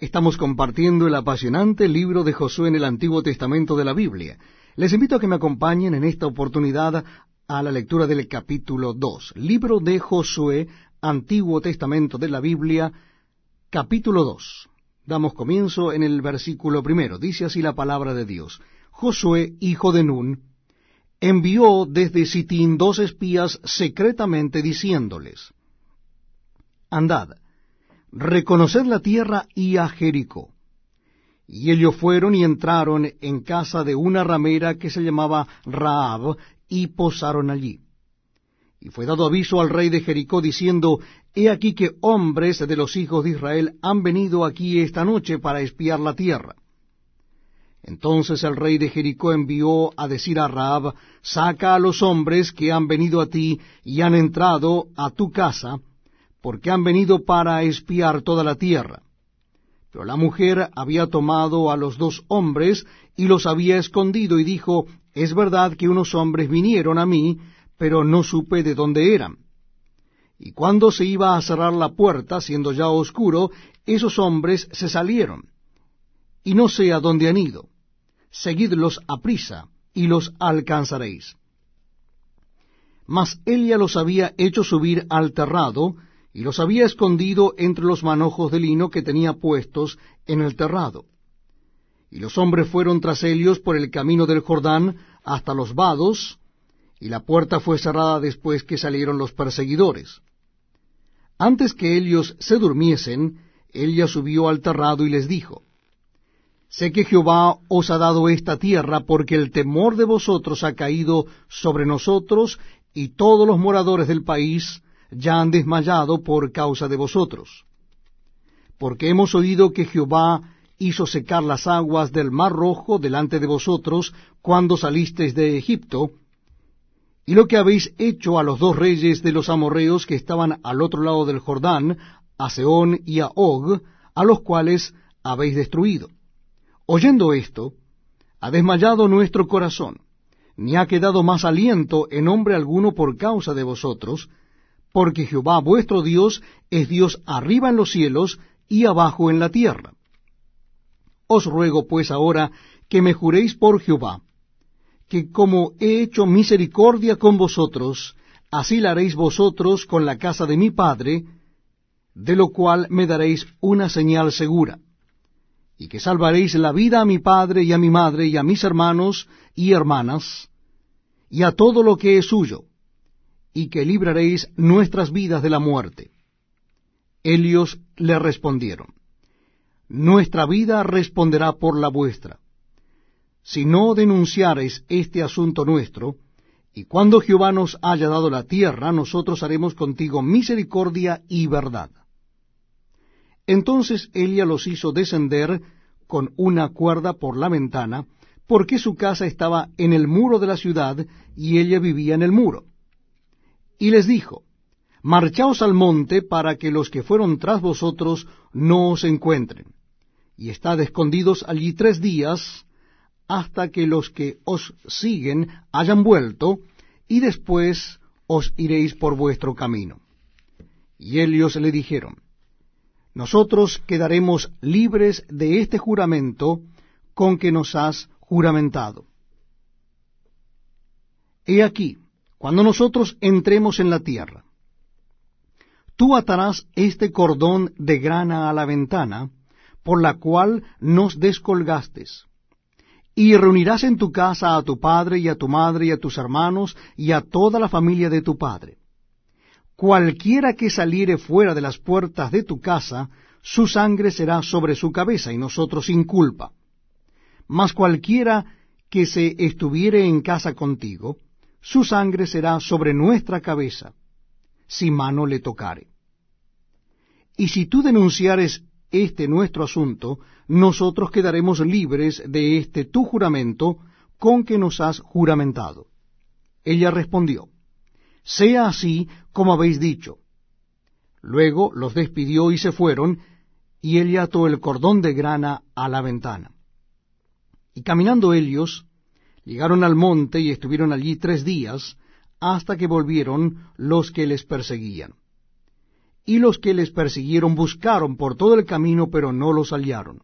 Estamos compartiendo el apasionante libro de Josué en el Antiguo Testamento de la Biblia. Les invito a que me acompañen en esta oportunidad a la lectura del capítulo 2. Libro de Josué, Antiguo Testamento de la Biblia, capítulo 2. Damos comienzo en el versículo primero. Dice así la palabra de Dios. Josué, hijo de Nun, envió desde Sitín dos espías secretamente diciéndoles, Andad, reconoced la tierra y a Jericó. Y ellos fueron y entraron en casa de una ramera que se llamaba Raab, y posaron allí. Y fue dado aviso al rey de Jericó diciendo, He aquí que hombres de los hijos de Israel han venido aquí esta noche para espiar la tierra. Entonces el rey de Jericó envió a decir a Raab, Saca a los hombres que han venido a ti y han entrado a tu casa, porque han venido para espiar toda la tierra. Pero la mujer había tomado a los dos hombres y los había escondido y dijo, Es verdad que unos hombres vinieron a mí, pero no supe de dónde eran. Y cuando se iba a cerrar la puerta, siendo ya oscuro, esos hombres se salieron, y no sé a dónde han ido. Seguidlos a prisa, y los alcanzaréis. Mas ella los había hecho subir al terrado, y los había escondido entre los manojos de lino que tenía puestos en el terrado. Y los hombres fueron tras ellos por el camino del Jordán hasta los vados, y la puerta fue cerrada después que salieron los perseguidores. Antes que ellos se durmiesen, ella subió al terrado y les dijo, Sé que Jehová os ha dado esta tierra porque el temor de vosotros ha caído sobre nosotros y todos los moradores del país ya han desmayado por causa de vosotros. Porque hemos oído que Jehová hizo secar las aguas del mar rojo delante de vosotros cuando salisteis de Egipto, y lo que habéis hecho a los dos reyes de los amorreos que estaban al otro lado del Jordán, a Seón y a Og, a los cuales habéis destruido. Oyendo esto, ha desmayado nuestro corazón, ni ha quedado más aliento en hombre alguno por causa de vosotros, porque Jehová vuestro Dios es Dios arriba en los cielos y abajo en la tierra. Os ruego pues ahora que me juréis por Jehová, que como he hecho misericordia con vosotros, así la haréis vosotros con la casa de mi Padre, de lo cual me daréis una señal segura, y que salvaréis la vida a mi Padre y a mi Madre y a mis hermanos y hermanas, y a todo lo que es suyo, y que libraréis nuestras vidas de la muerte. Ellos le respondieron, Nuestra vida responderá por la vuestra. Si no denunciareis este asunto nuestro, y cuando Jehová nos haya dado la tierra, nosotros haremos contigo misericordia y verdad. Entonces ella los hizo descender con una cuerda por la ventana, porque su casa estaba en el muro de la ciudad, y ella vivía en el muro y les dijo, Marchaos al monte para que los que fueron tras vosotros no os encuentren, y estad escondidos allí tres días, hasta que los que os siguen hayan vuelto, y después os iréis por vuestro camino. Y ellos le dijeron, Nosotros quedaremos libres de este juramento con que nos has juramentado. He aquí, cuando nosotros entremos en la tierra. Tú atarás este cordón de grana a la ventana, por la cual nos descolgastes, y reunirás en tu casa a tu padre y a tu madre y a tus hermanos y a toda la familia de tu padre. Cualquiera que saliere fuera de las puertas de tu casa, su sangre será sobre su cabeza y nosotros sin culpa. Mas cualquiera que se estuviere en casa contigo, su sangre será sobre nuestra cabeza, si mano le tocare. Y si tú denunciares este nuestro asunto, nosotros quedaremos libres de este tu juramento con que nos has juramentado. Ella respondió, Sea así como habéis dicho. Luego los despidió y se fueron, y ella ató el cordón de grana a la ventana. Y caminando ellos, Llegaron al monte y estuvieron allí tres días, hasta que volvieron los que les perseguían. y los que les persiguieron buscaron por todo el camino, pero no los hallaron.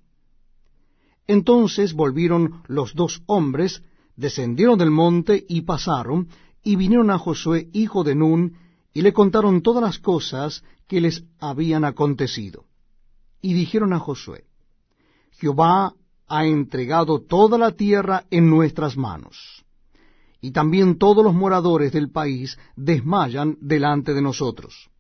Entonces volvieron los dos hombres, descendieron del monte y pasaron, y vinieron a Josué, hijo de Nun, y le contaron todas las cosas que les habían acontecido. Y dijeron a Josué, Jehová ha entregado toda la tierra en nuestras manos, y también todos los moradores del país desmayan delante de nosotros.